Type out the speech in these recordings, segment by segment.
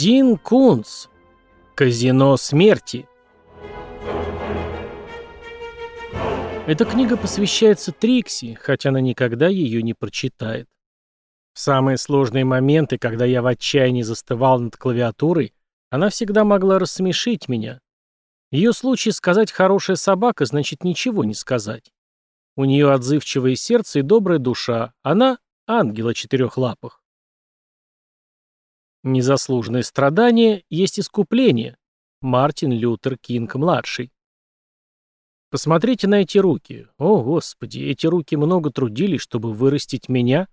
Дин Кунц. Казино смерти. Эта книга посвящается Трикси, хотя она никогда ее не прочитает. В самые сложные моменты, когда я в отчаянии застывал над клавиатурой, она всегда могла рассмешить меня. Ее случае сказать «хорошая собака» значит ничего не сказать. У нее отзывчивое сердце и добрая душа. Она — ангел о четырех лапах. Незаслуженное страдание есть искупление. Мартин Лютер Кинг-младший. Посмотрите на эти руки. О, Господи, эти руки много трудились, чтобы вырастить меня.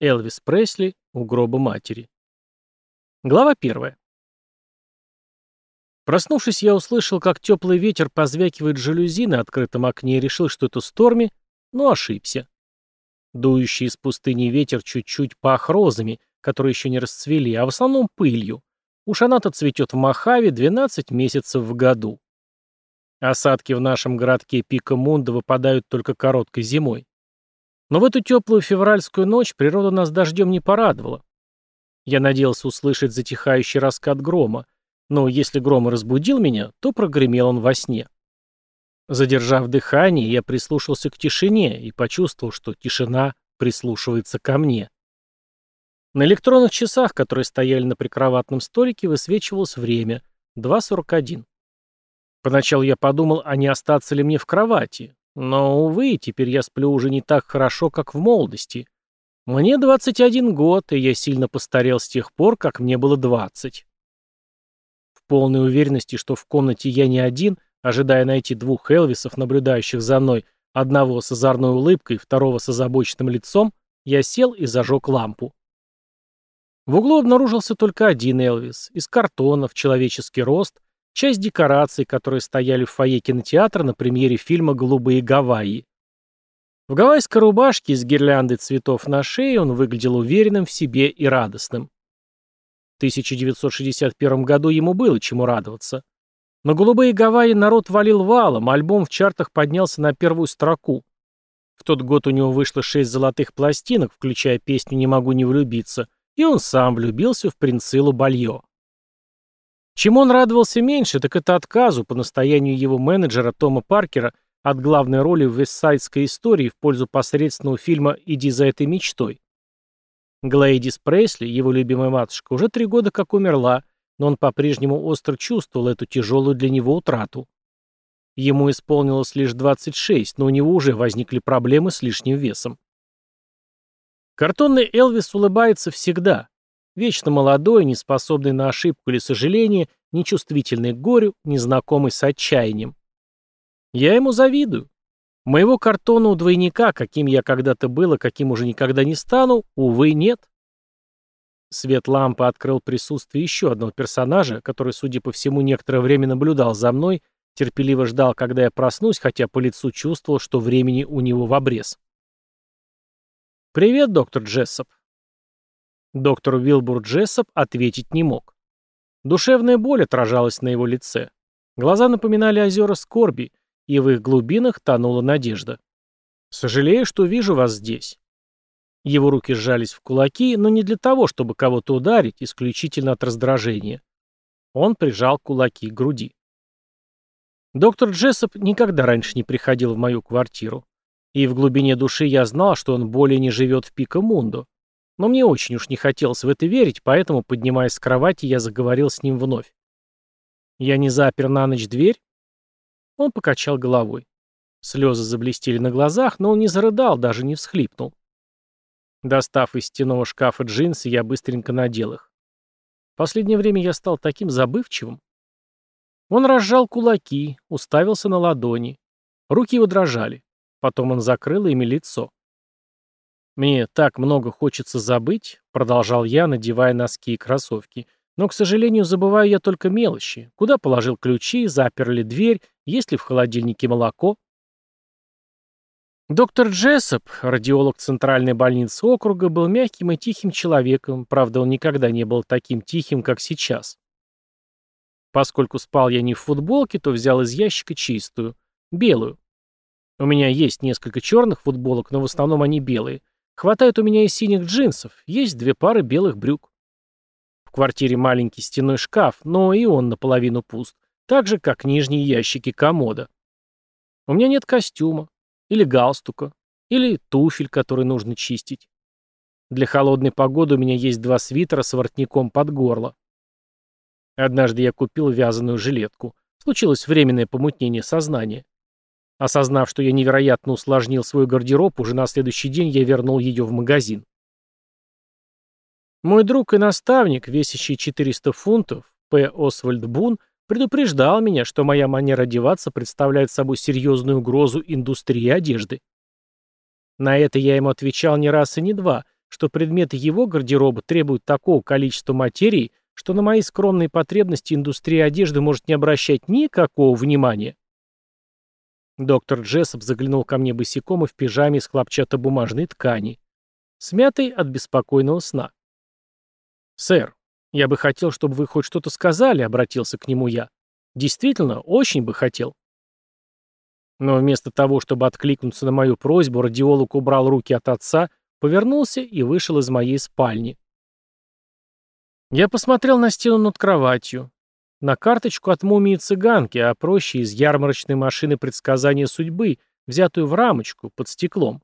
Элвис Пресли у гроба матери. Глава первая. Проснувшись, я услышал, как теплый ветер позвякивает жалюзи на открытом окне и решил, что это Сторми, но ошибся. Дующий из пустыни ветер чуть-чуть пах розами, которые еще не расцвели, а в основном пылью. Уж она-то цветет в Махаве 12 месяцев в году. Осадки в нашем городке Пика Мунда выпадают только короткой зимой. Но в эту теплую февральскую ночь природа нас дождем не порадовала. Я надеялся услышать затихающий раскат грома, но если гром разбудил меня, то прогремел он во сне. Задержав дыхание, я прислушался к тишине и почувствовал, что тишина прислушивается ко мне. На электронных часах, которые стояли на прикроватном столике, высвечивалось время — 2.41. Поначалу я подумал, а не остаться ли мне в кровати. Но, увы, теперь я сплю уже не так хорошо, как в молодости. Мне 21 год, и я сильно постарел с тех пор, как мне было 20. В полной уверенности, что в комнате я не один, ожидая найти двух Элвисов, наблюдающих за мной, одного с озорной улыбкой, второго с озабоченным лицом, я сел и зажег лампу. В углу обнаружился только один Элвис, из картона, в человеческий рост, часть декораций, которые стояли в фойе кинотеатра на премьере фильма «Голубые Гавайи». В гавайской рубашке с гирляндой цветов на шее он выглядел уверенным в себе и радостным. В 1961 году ему было чему радоваться. На «Голубые Гавайи» народ валил валом, альбом в чартах поднялся на первую строку. В тот год у него вышло шесть золотых пластинок, включая песню «Не могу не влюбиться», и он сам влюбился в принциллу Бальё. Чем он радовался меньше, так это отказу по настоянию его менеджера Тома Паркера от главной роли в вестсайдской истории в пользу посредственного фильма «Иди за этой мечтой». Глэйдис Пресли, его любимая матушка, уже три года как умерла, но он по-прежнему остро чувствовал эту тяжелую для него утрату. Ему исполнилось лишь 26, но у него уже возникли проблемы с лишним весом. Картонный Элвис улыбается всегда. Вечно молодой, неспособный на ошибку или сожаление, нечувствительный к горю, незнакомый с отчаянием. Я ему завидую. Моего картона у двойника, каким я когда-то был и каким уже никогда не стану, увы, нет. Свет лампы открыл присутствие еще одного персонажа, который, судя по всему, некоторое время наблюдал за мной, терпеливо ждал, когда я проснусь, хотя по лицу чувствовал, что времени у него в обрез. «Привет, доктор Джессоп». Доктор Уилбур Джессоп ответить не мог. Душевная боль отражалась на его лице. Глаза напоминали озера скорби, и в их глубинах тонула надежда. «Сожалею, что вижу вас здесь». Его руки сжались в кулаки, но не для того, чтобы кого-то ударить, исключительно от раздражения. Он прижал кулаки к груди. Доктор Джессоп никогда раньше не приходил в мою квартиру. И в глубине души я знал, что он более не живет в Пикамунду. Но мне очень уж не хотелось в это верить, поэтому, поднимаясь с кровати, я заговорил с ним вновь. «Я не запер на ночь дверь?» Он покачал головой. Слезы заблестели на глазах, но он не зарыдал, даже не всхлипнул. Достав из стенового шкафа джинсы, я быстренько надел их. В последнее время я стал таким забывчивым. Он разжал кулаки, уставился на ладони. Руки его дрожали. Потом он закрыл ими лицо. «Мне так много хочется забыть», — продолжал я, надевая носки и кроссовки. «Но, к сожалению, забываю я только мелочи. Куда положил ключи, запер ли дверь, есть ли в холодильнике молоко?» Доктор Джессоп, радиолог Центральной больницы округа, был мягким и тихим человеком, правда, он никогда не был таким тихим, как сейчас. Поскольку спал я не в футболке, то взял из ящика чистую, белую. У меня есть несколько черных футболок, но в основном они белые. Хватает у меня и синих джинсов, есть две пары белых брюк. В квартире маленький стенной шкаф, но и он наполовину пуст, так же, как нижние ящики комода. У меня нет костюма, или галстука, или туфель, который нужно чистить. Для холодной погоды у меня есть два свитера с воротником под горло. Однажды я купил вязаную жилетку. Случилось временное помутнение сознания. Осознав, что я невероятно усложнил свой гардероб, уже на следующий день я вернул ее в магазин. Мой друг и наставник, весящий 400 фунтов, П. Освальд Бун, предупреждал меня, что моя манера одеваться представляет собой серьезную угрозу индустрии одежды. На это я ему отвечал не раз и не два, что предметы его гардероба требуют такого количества материи, что на мои скромные потребности индустрия одежды может не обращать никакого внимания. Доктор Джессоп заглянул ко мне босиком и в пижаме из хлопчатобумажной ткани, смятой от беспокойного сна. «Сэр, я бы хотел, чтобы вы хоть что-то сказали», — обратился к нему я. «Действительно, очень бы хотел». Но вместо того, чтобы откликнуться на мою просьбу, радиолог убрал руки от отца, повернулся и вышел из моей спальни. Я посмотрел на стену над кроватью. На карточку от мумии цыганки, а проще из ярмарочной машины предсказания судьбы, взятую в рамочку, под стеклом.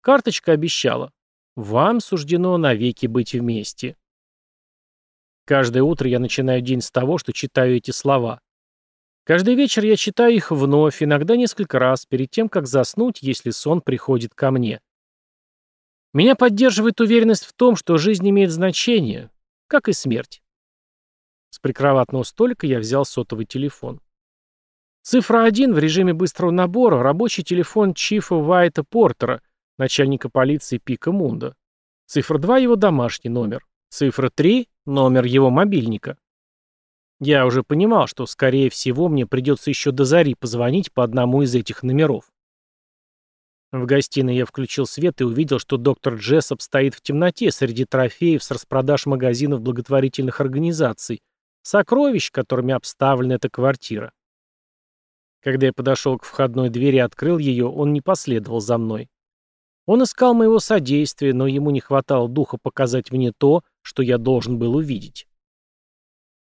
Карточка обещала. Вам суждено навеки быть вместе. Каждое утро я начинаю день с того, что читаю эти слова. Каждый вечер я читаю их вновь, иногда несколько раз, перед тем, как заснуть, если сон приходит ко мне. Меня поддерживает уверенность в том, что жизнь имеет значение, как и смерть. С прикроватного столика я взял сотовый телефон. Цифра 1 в режиме быстрого набора – рабочий телефон Чифа Вайта Портера, начальника полиции Пика Мунда. Цифра 2 – его домашний номер. Цифра 3 – номер его мобильника. Я уже понимал, что, скорее всего, мне придется еще до зари позвонить по одному из этих номеров. В гостиной я включил свет и увидел, что доктор Джессоп стоит в темноте среди трофеев с распродаж магазинов благотворительных организаций, Сокровищ, которыми обставлена эта квартира. Когда я подошел к входной двери и открыл ее, он не последовал за мной. Он искал моего содействия, но ему не хватало духа показать мне то, что я должен был увидеть.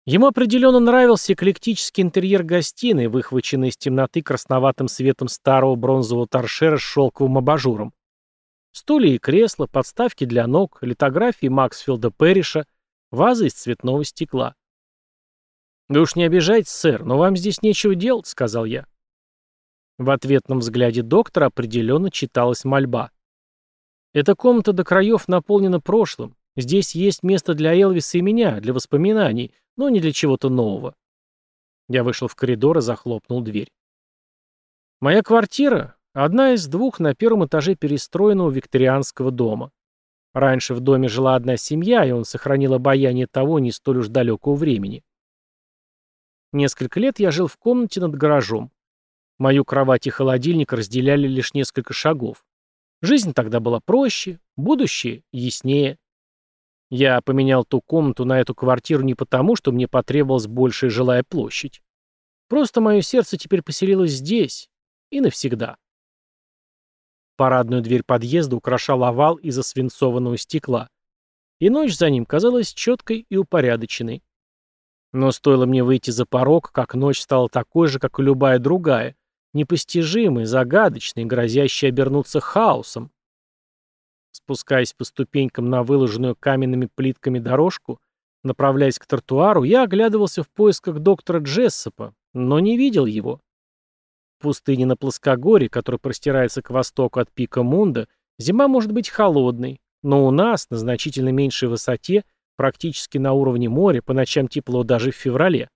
Ему определенно нравился эклектический интерьер гостиной, выхваченный из темноты красноватым светом старого бронзового торшера с шелковым абажуром. Стулья и кресла, подставки для ног, литографии Максфилда Перриша, вазы из цветного стекла. «Вы уж не обижайтесь, сэр, но вам здесь нечего делать», — сказал я. В ответном взгляде доктора определенно читалась мольба. «Эта комната до краев наполнена прошлым. Здесь есть место для Элвиса и меня, для воспоминаний, но не для чего-то нового». Я вышел в коридор и захлопнул дверь. Моя квартира — одна из двух на первом этаже перестроенного викторианского дома. Раньше в доме жила одна семья, и он сохранил обаяние того не столь уж далекого времени. Несколько лет я жил в комнате над гаражом. Мою кровать и холодильник разделяли лишь несколько шагов. Жизнь тогда была проще, будущее яснее. Я поменял ту комнату на эту квартиру не потому, что мне потребовалась большая жилая площадь. Просто мое сердце теперь поселилось здесь и навсегда. Парадную дверь подъезда украшал овал из освинцованного стекла. И ночь за ним казалась четкой и упорядоченной. Но стоило мне выйти за порог, как ночь стала такой же, как и любая другая, непостижимой, загадочной, грозящей обернуться хаосом. Спускаясь по ступенькам на выложенную каменными плитками дорожку, направляясь к тротуару, я оглядывался в поисках доктора Джессопа, но не видел его. В пустыне на плоскогорье, которая простирается к востоку от пика Мунда, зима может быть холодной, но у нас, на значительно меньшей высоте, практически на уровне моря, по ночам тепло даже в феврале.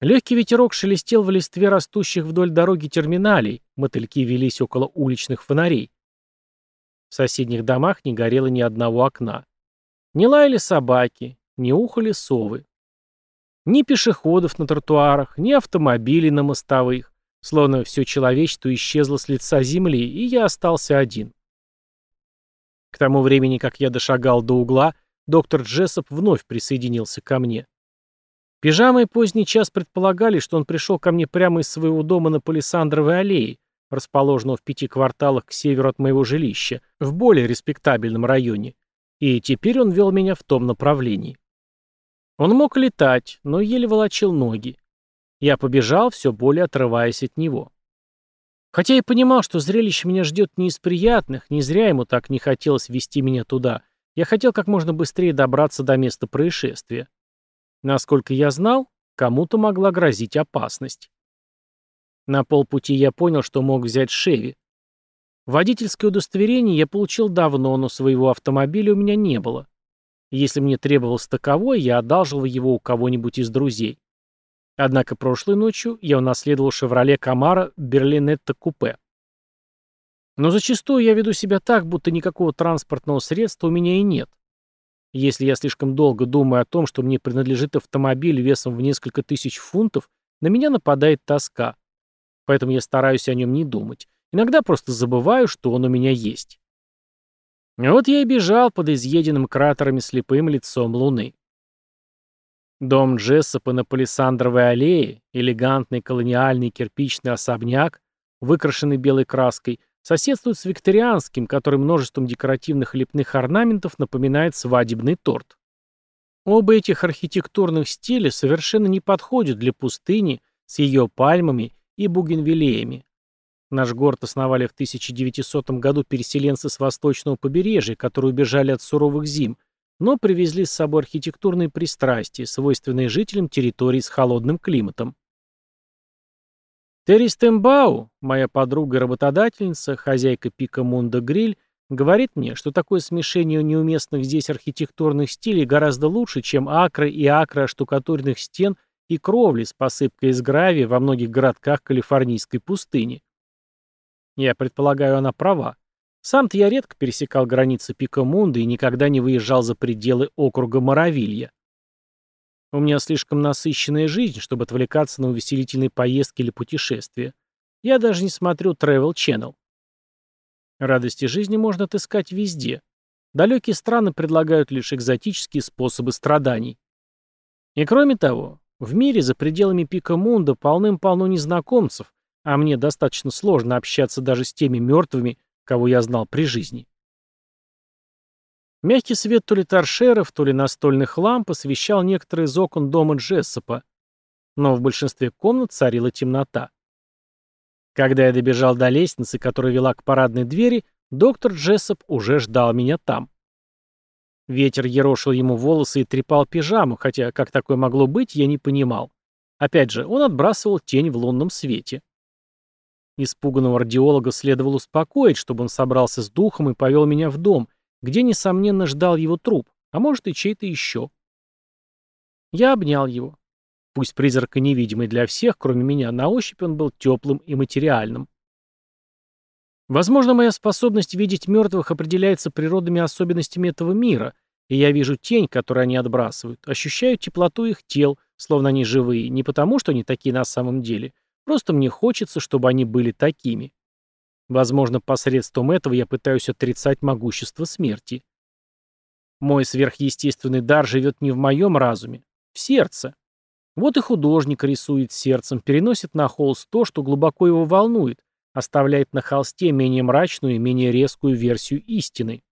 Легкий ветерок шелестел в листве растущих вдоль дороги терминалей, мотыльки велись около уличных фонарей. В соседних домах не горело ни одного окна. Не лаяли собаки, не ухали совы. Ни пешеходов на тротуарах, ни автомобилей на мостовых, словно все человечество исчезло с лица земли, и я остался один. К тому времени, как я дошагал до угла, доктор Джессоп вновь присоединился ко мне. Пижамы и поздний час предполагали, что он пришел ко мне прямо из своего дома на Палисандровой аллее, расположенного в пяти кварталах к северу от моего жилища, в более респектабельном районе, и теперь он вел меня в том направлении. Он мог летать, но еле волочил ноги. Я побежал, все более отрываясь от него. Хотя и понимал, что зрелище меня ждет не из приятных, не зря ему так не хотелось вести меня туда. Я хотел как можно быстрее добраться до места происшествия. Насколько я знал, кому-то могла грозить опасность. На полпути я понял, что мог взять Шеви. Водительское удостоверение я получил давно, но своего автомобиля у меня не было. Если мне требовалось таковое, я одалживал его у кого-нибудь из друзей. Однако прошлой ночью я унаследовал «Шевроле Камара» Берлинетто купе. Но зачастую я веду себя так, будто никакого транспортного средства у меня и нет. Если я слишком долго думаю о том, что мне принадлежит автомобиль весом в несколько тысяч фунтов, на меня нападает тоска. Поэтому я стараюсь о нем не думать. Иногда просто забываю, что он у меня есть. Вот я и бежал под изъеденным кратерами слепым лицом луны. Дом Джессопа на Палисандровой аллее, элегантный колониальный кирпичный особняк, выкрашенный белой краской, соседствует с викторианским, который множеством декоративных лепных орнаментов напоминает свадебный торт. Оба этих архитектурных стиля совершенно не подходят для пустыни с ее пальмами и бугенвиллеями. Наш город основали в 1900 году переселенцы с восточного побережья, которые убежали от суровых зим, но привезли с собой архитектурные пристрастия, свойственные жителям территорий с холодным климатом. Терри Стембау, моя подруга и работодательница, хозяйка Пика Мунда Гриль, говорит мне, что такое смешение неуместных здесь архитектурных стилей гораздо лучше, чем акры и акры штукатурных стен и кровли с посыпкой из гравия во многих городках калифорнийской пустыни. Я предполагаю, она права. Сам-то я редко пересекал границы Пикамунда и никогда не выезжал за пределы округа Моровилья. У меня слишком насыщенная жизнь, чтобы отвлекаться на увеселительные поездки или путешествия. Я даже не смотрю Travel Channel. Радости жизни можно отыскать везде. Далекие страны предлагают лишь экзотические способы страданий. И кроме того, в мире за пределами Пика Мунда полным-полно незнакомцев, а мне достаточно сложно общаться даже с теми мертвыми, кого я знал при жизни. Мягкий свет то ли торшеров, то ли настольных ламп освещал некоторые из окон дома Джессопа, но в большинстве комнат царила темнота. Когда я добежал до лестницы, которая вела к парадной двери, доктор Джессоп уже ждал меня там. Ветер ерошил ему волосы и трепал пижаму, хотя как такое могло быть, я не понимал. Опять же, он отбрасывал тень в лунном свете. Испуганного радиолога следовало успокоить, чтобы он собрался с духом и повел меня в дом, где, несомненно, ждал его труп, а может и чей-то еще. Я обнял его. Пусть призрак и невидимый для всех, кроме меня, на ощупь он был теплым и материальным. Возможно, моя способность видеть мертвых определяется природными особенностями этого мира, и я вижу тень, которую они отбрасывают, ощущаю теплоту их тел, словно они живые, не потому, что они такие на самом деле — Просто мне хочется, чтобы они были такими. Возможно, посредством этого я пытаюсь отрицать могущество смерти. Мой сверхъестественный дар живет не в моем разуме, в сердце. Вот и художник рисует сердцем, переносит на холст то, что глубоко его волнует, оставляет на холсте менее мрачную и менее резкую версию истины.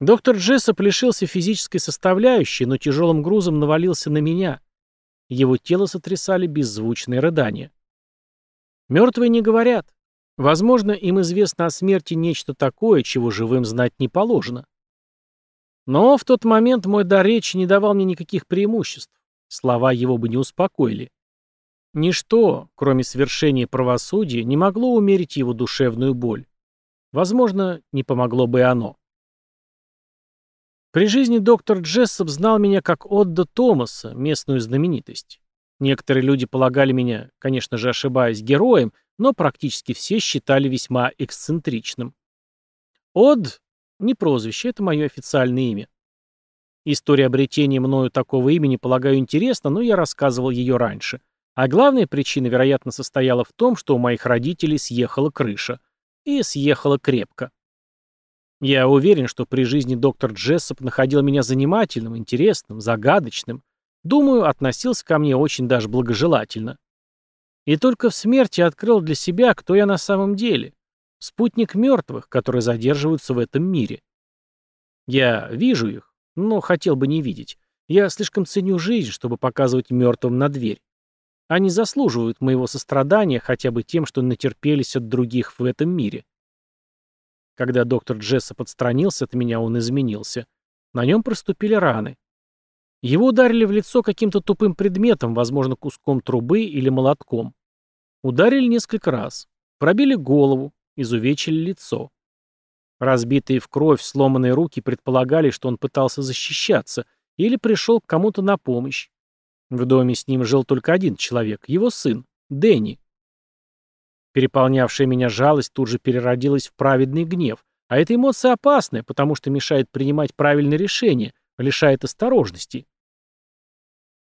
Доктор Джессоп лишился физической составляющей, но тяжелым грузом навалился на меня. Его тело сотрясали беззвучные рыдания. Мертвые не говорят. Возможно, им известно о смерти нечто такое, чего живым знать не положено. Но в тот момент мой дар речи не давал мне никаких преимуществ. Слова его бы не успокоили. Ничто, кроме свершения правосудия, не могло умерить его душевную боль. Возможно, не помогло бы и оно. При жизни доктор Джессоп знал меня как Отда Томаса, местную знаменитость. Некоторые люди полагали меня, конечно же ошибаясь, героем, но практически все считали весьма эксцентричным. Од — не прозвище, это мое официальное имя. История обретения мною такого имени, полагаю, интересна, но я рассказывал ее раньше. А главная причина, вероятно, состояла в том, что у моих родителей съехала крыша. И съехала крепко. Я уверен, что при жизни доктор Джессоп находил меня занимательным, интересным, загадочным. Думаю, относился ко мне очень даже благожелательно. И только в смерти открыл для себя, кто я на самом деле. Спутник мертвых, которые задерживаются в этом мире. Я вижу их, но хотел бы не видеть. Я слишком ценю жизнь, чтобы показывать мертвым на дверь. Они заслуживают моего сострадания хотя бы тем, что натерпелись от других в этом мире. Когда доктор Джесса подстранился от меня, он изменился. На нем проступили раны. Его ударили в лицо каким-то тупым предметом, возможно, куском трубы или молотком. Ударили несколько раз. Пробили голову, изувечили лицо. Разбитые в кровь сломанные руки предполагали, что он пытался защищаться или пришел к кому-то на помощь. В доме с ним жил только один человек, его сын, Дэнни. Переполнявшая меня жалость тут же переродилась в праведный гнев, а эта эмоция опасная, потому что мешает принимать правильные решения, лишает осторожности.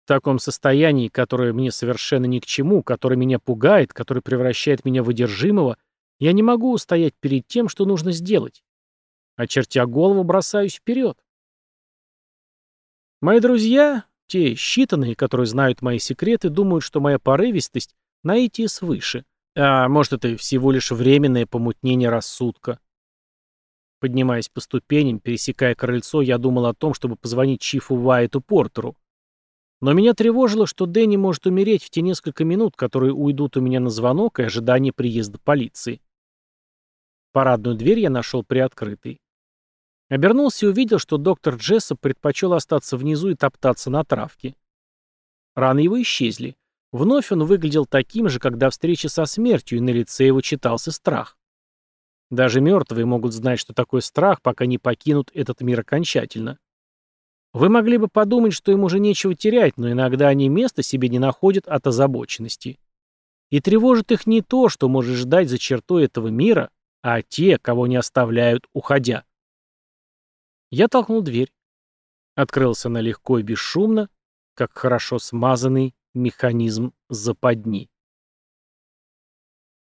В таком состоянии, которое мне совершенно ни к чему, которое меня пугает, которое превращает меня в одержимого, я не могу устоять перед тем, что нужно сделать. Очертя голову, бросаюсь вперед. Мои друзья, те считанные, которые знают мои секреты, думают, что моя порывистость — наитие свыше. А может, это всего лишь временное помутнение рассудка. Поднимаясь по ступеням, пересекая крыльцо, я думал о том, чтобы позвонить Чифу Уайту Портеру. Но меня тревожило, что Дэнни может умереть в те несколько минут, которые уйдут у меня на звонок и ожидание приезда полиции. Парадную дверь я нашел приоткрытой. Обернулся и увидел, что доктор Джессоп предпочел остаться внизу и топтаться на травке. Раны его исчезли. Вновь он выглядел таким же, когда встреча со смертью, и на лице его читался страх. Даже мертвые могут знать, что такое страх, пока не покинут этот мир окончательно. Вы могли бы подумать, что им уже нечего терять, но иногда они места себе не находят от озабоченности. И тревожит их не то, что может ждать за чертой этого мира, а те, кого не оставляют, уходя. Я толкнул дверь. Открылся она легко и бесшумно, как хорошо смазанный механизм западни.